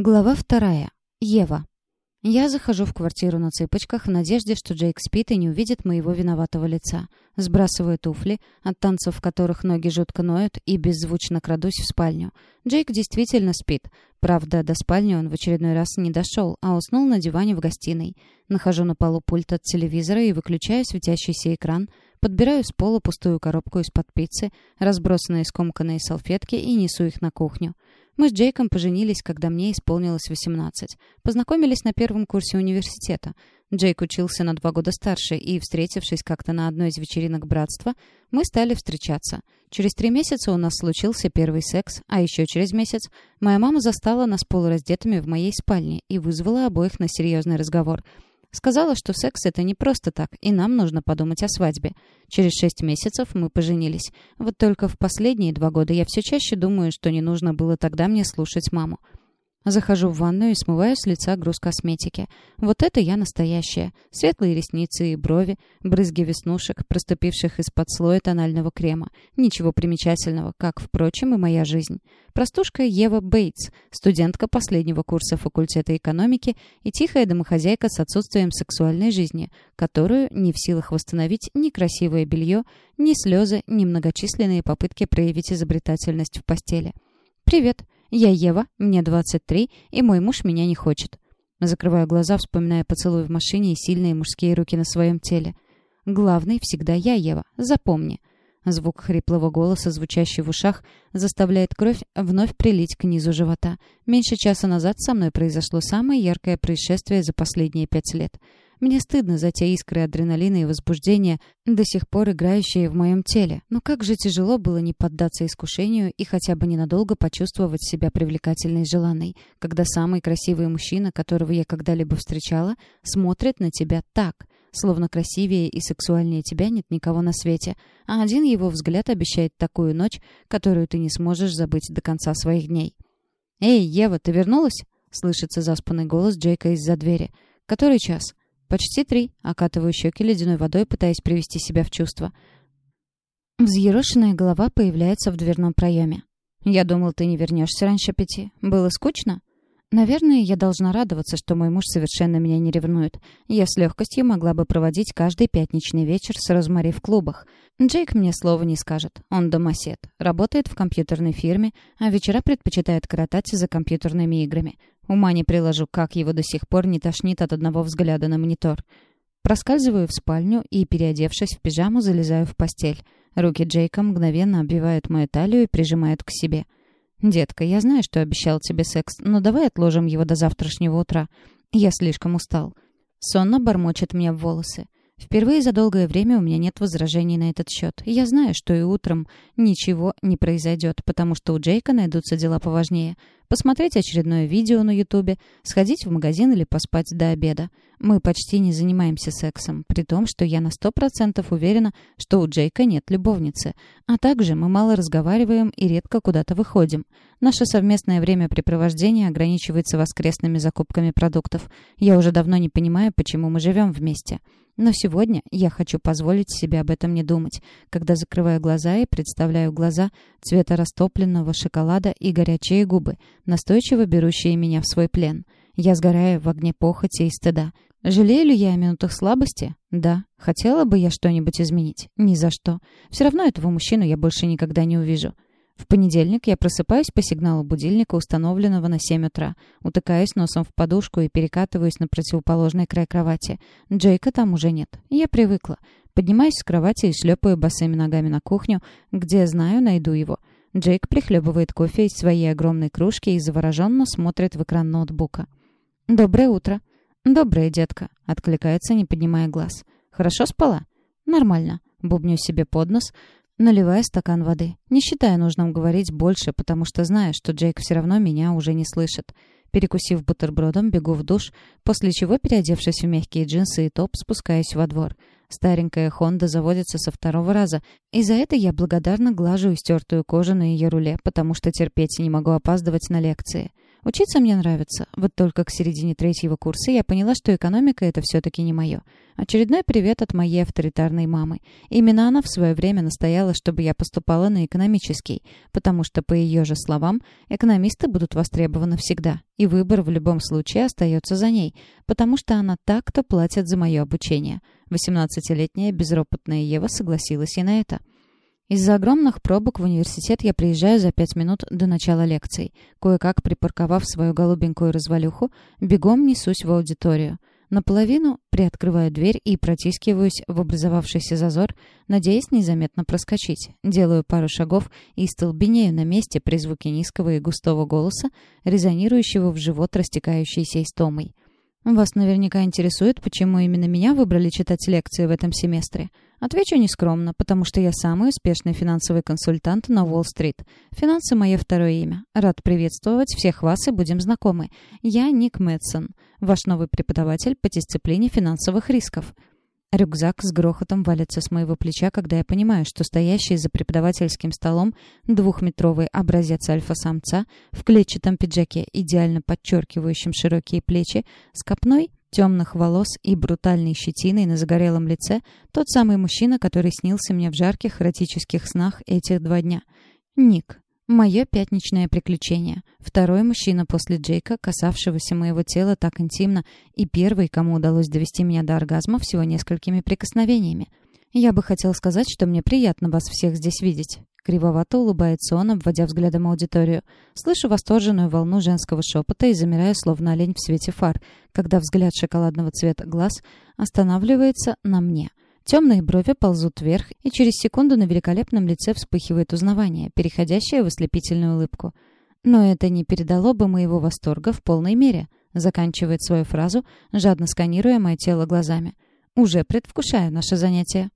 Глава вторая. Ева. Я захожу в квартиру на цыпочках в надежде, что Джейк спит и не увидит моего виноватого лица. Сбрасываю туфли, от танцев в которых ноги жутко ноют, и беззвучно крадусь в спальню. Джейк действительно спит. Правда, до спальни он в очередной раз не дошел, а уснул на диване в гостиной. Нахожу на полу пульт от телевизора и выключаю светящийся экран, подбираю с пола пустую коробку из-под пиццы, разбросанные скомканные салфетки и несу их на кухню. Мы с Джейком поженились, когда мне исполнилось 18. Познакомились на первом курсе университета. Джейк учился на два года старше, и, встретившись как-то на одной из вечеринок братства, мы стали встречаться. Через три месяца у нас случился первый секс, а еще через месяц моя мама застала нас полураздетыми в моей спальне и вызвала обоих на серьезный разговор — Сказала, что секс — это не просто так, и нам нужно подумать о свадьбе. Через шесть месяцев мы поженились. Вот только в последние два года я все чаще думаю, что не нужно было тогда мне слушать маму. Захожу в ванную и смываю с лица груз косметики. Вот это я настоящая. Светлые ресницы и брови, брызги веснушек, проступивших из-под слоя тонального крема. Ничего примечательного, как, впрочем, и моя жизнь. Простушка Ева Бейтс, студентка последнего курса факультета экономики и тихая домохозяйка с отсутствием сексуальной жизни, которую не в силах восстановить ни красивое белье, ни слезы, ни многочисленные попытки проявить изобретательность в постели. «Привет!» Я Ева, мне 23, и мой муж меня не хочет. Закрываю глаза, вспоминая поцелуй в машине и сильные мужские руки на своем теле. Главный всегда я, Ева, запомни. Звук хриплого голоса, звучащий в ушах, заставляет кровь вновь прилить к низу живота. Меньше часа назад со мной произошло самое яркое происшествие за последние пять лет. Мне стыдно за те искры адреналина и возбуждения, до сих пор играющие в моем теле. Но как же тяжело было не поддаться искушению и хотя бы ненадолго почувствовать себя привлекательной и желанной, когда самый красивый мужчина, которого я когда-либо встречала, смотрит на тебя так, словно красивее и сексуальнее тебя нет никого на свете, а один его взгляд обещает такую ночь, которую ты не сможешь забыть до конца своих дней. «Эй, Ева, ты вернулась?» — слышится заспанный голос Джейка из-за двери. «Который час?» «Почти три», — окатываю щеки ледяной водой, пытаясь привести себя в чувство. Взъерошенная голова появляется в дверном проеме. «Я думал, ты не вернешься раньше пяти. Было скучно?» Наверное, я должна радоваться, что мой муж совершенно меня не ревнует. Я с легкостью могла бы проводить каждый пятничный вечер с Розмари в клубах. Джейк мне слова не скажет. Он домосед. Работает в компьютерной фирме, а вечера предпочитает коротать за компьютерными играми. Ума не приложу, как его до сих пор не тошнит от одного взгляда на монитор. Проскальзываю в спальню и, переодевшись в пижаму, залезаю в постель. Руки Джейка мгновенно обвивают мою талию и прижимают к себе. «Детка, я знаю, что обещал тебе секс, но давай отложим его до завтрашнего утра. Я слишком устал». Сонно бормочет мне в волосы. Впервые за долгое время у меня нет возражений на этот счет. Я знаю, что и утром ничего не произойдет, потому что у Джейка найдутся дела поважнее. Посмотреть очередное видео на Ютубе, сходить в магазин или поспать до обеда. Мы почти не занимаемся сексом, при том, что я на сто процентов уверена, что у Джейка нет любовницы. А также мы мало разговариваем и редко куда-то выходим. Наше совместное времяпрепровождение ограничивается воскресными закупками продуктов. Я уже давно не понимаю, почему мы живем вместе. Но сегодня я хочу позволить себе об этом не думать, когда закрываю глаза и представляю глаза цвета растопленного шоколада и горячие губы, настойчиво берущие меня в свой плен. Я сгораю в огне похоти и стыда. Жалею ли я о минутах слабости? Да. Хотела бы я что-нибудь изменить? Ни за что. Все равно этого мужчину я больше никогда не увижу. В понедельник я просыпаюсь по сигналу будильника, установленного на 7 утра. Утыкаюсь носом в подушку и перекатываюсь на противоположный край кровати. Джейка там уже нет. Я привыкла. Поднимаюсь с кровати и шлепаю босыми ногами на кухню, где, знаю, найду его. Джейк прихлебывает кофе из своей огромной кружки и завороженно смотрит в экран ноутбука. «Доброе утро». «Доброе, детка», — откликается, не поднимая глаз. «Хорошо спала?» «Нормально». Бубню себе под нос, наливая стакан воды. Не считая нужным говорить больше, потому что знаю, что Джейк все равно меня уже не слышит. Перекусив бутербродом, бегу в душ, после чего, переодевшись в мягкие джинсы и топ, спускаюсь во двор. Старенькая Хонда заводится со второго раза, и за это я благодарно глажу истертую кожу на ее руле, потому что терпеть не могу опаздывать на лекции. Учиться мне нравится. Вот только к середине третьего курса я поняла, что экономика — это все-таки не мое. Очередной привет от моей авторитарной мамы. Именно она в свое время настояла, чтобы я поступала на экономический, потому что, по ее же словам, экономисты будут востребованы всегда, и выбор в любом случае остается за ней, потому что она так, кто платит за мое обучение. 18-летняя безропотная Ева согласилась и на это. Из-за огромных пробок в университет я приезжаю за пять минут до начала лекций. Кое-как припарковав свою голубенькую развалюху, бегом несусь в аудиторию. Наполовину приоткрываю дверь и протискиваюсь в образовавшийся зазор, надеясь незаметно проскочить. Делаю пару шагов и столбенею на месте при звуке низкого и густого голоса, резонирующего в живот растекающейся истомой. Вас наверняка интересует, почему именно меня выбрали читать лекции в этом семестре. Отвечу нескромно, потому что я самый успешный финансовый консультант на Уолл-стрит. Финансы — мое второе имя. Рад приветствовать всех вас и будем знакомы. Я Ник Мэтсон, ваш новый преподаватель по дисциплине финансовых рисков. Рюкзак с грохотом валится с моего плеча, когда я понимаю, что стоящий за преподавательским столом двухметровый образец альфа-самца в клетчатом пиджаке, идеально подчеркивающем широкие плечи, с копной темных волос и брутальной щетиной на загорелом лице, тот самый мужчина, который снился мне в жарких эротических снах этих два дня. Ник. Мое пятничное приключение. Второй мужчина после Джейка, касавшегося моего тела так интимно, и первый, кому удалось довести меня до оргазма всего несколькими прикосновениями. Я бы хотел сказать, что мне приятно вас всех здесь видеть. Кривовато улыбается он, обводя взглядом аудиторию. Слышу восторженную волну женского шепота и замираю, словно олень в свете фар, когда взгляд шоколадного цвета глаз останавливается на мне. Темные брови ползут вверх, и через секунду на великолепном лице вспыхивает узнавание, переходящее в ослепительную улыбку. Но это не передало бы моего восторга в полной мере. Заканчивает свою фразу, жадно сканируя мое тело глазами. Уже предвкушаю наше занятие.